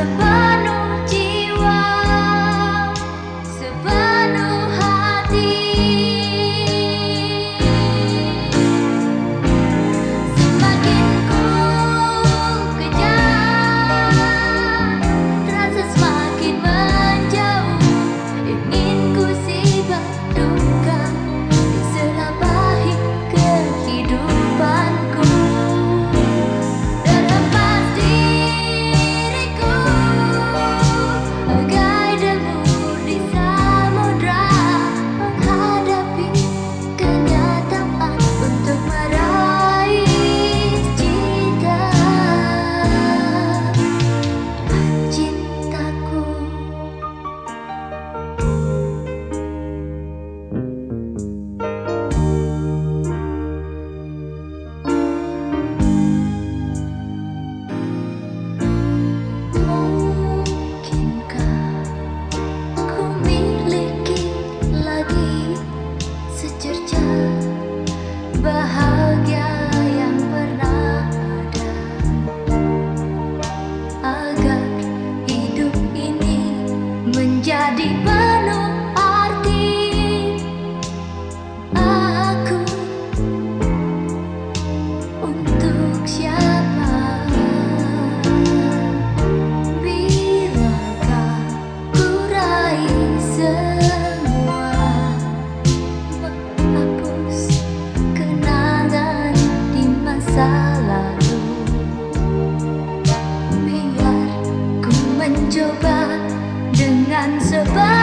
the mencoba dengan sebab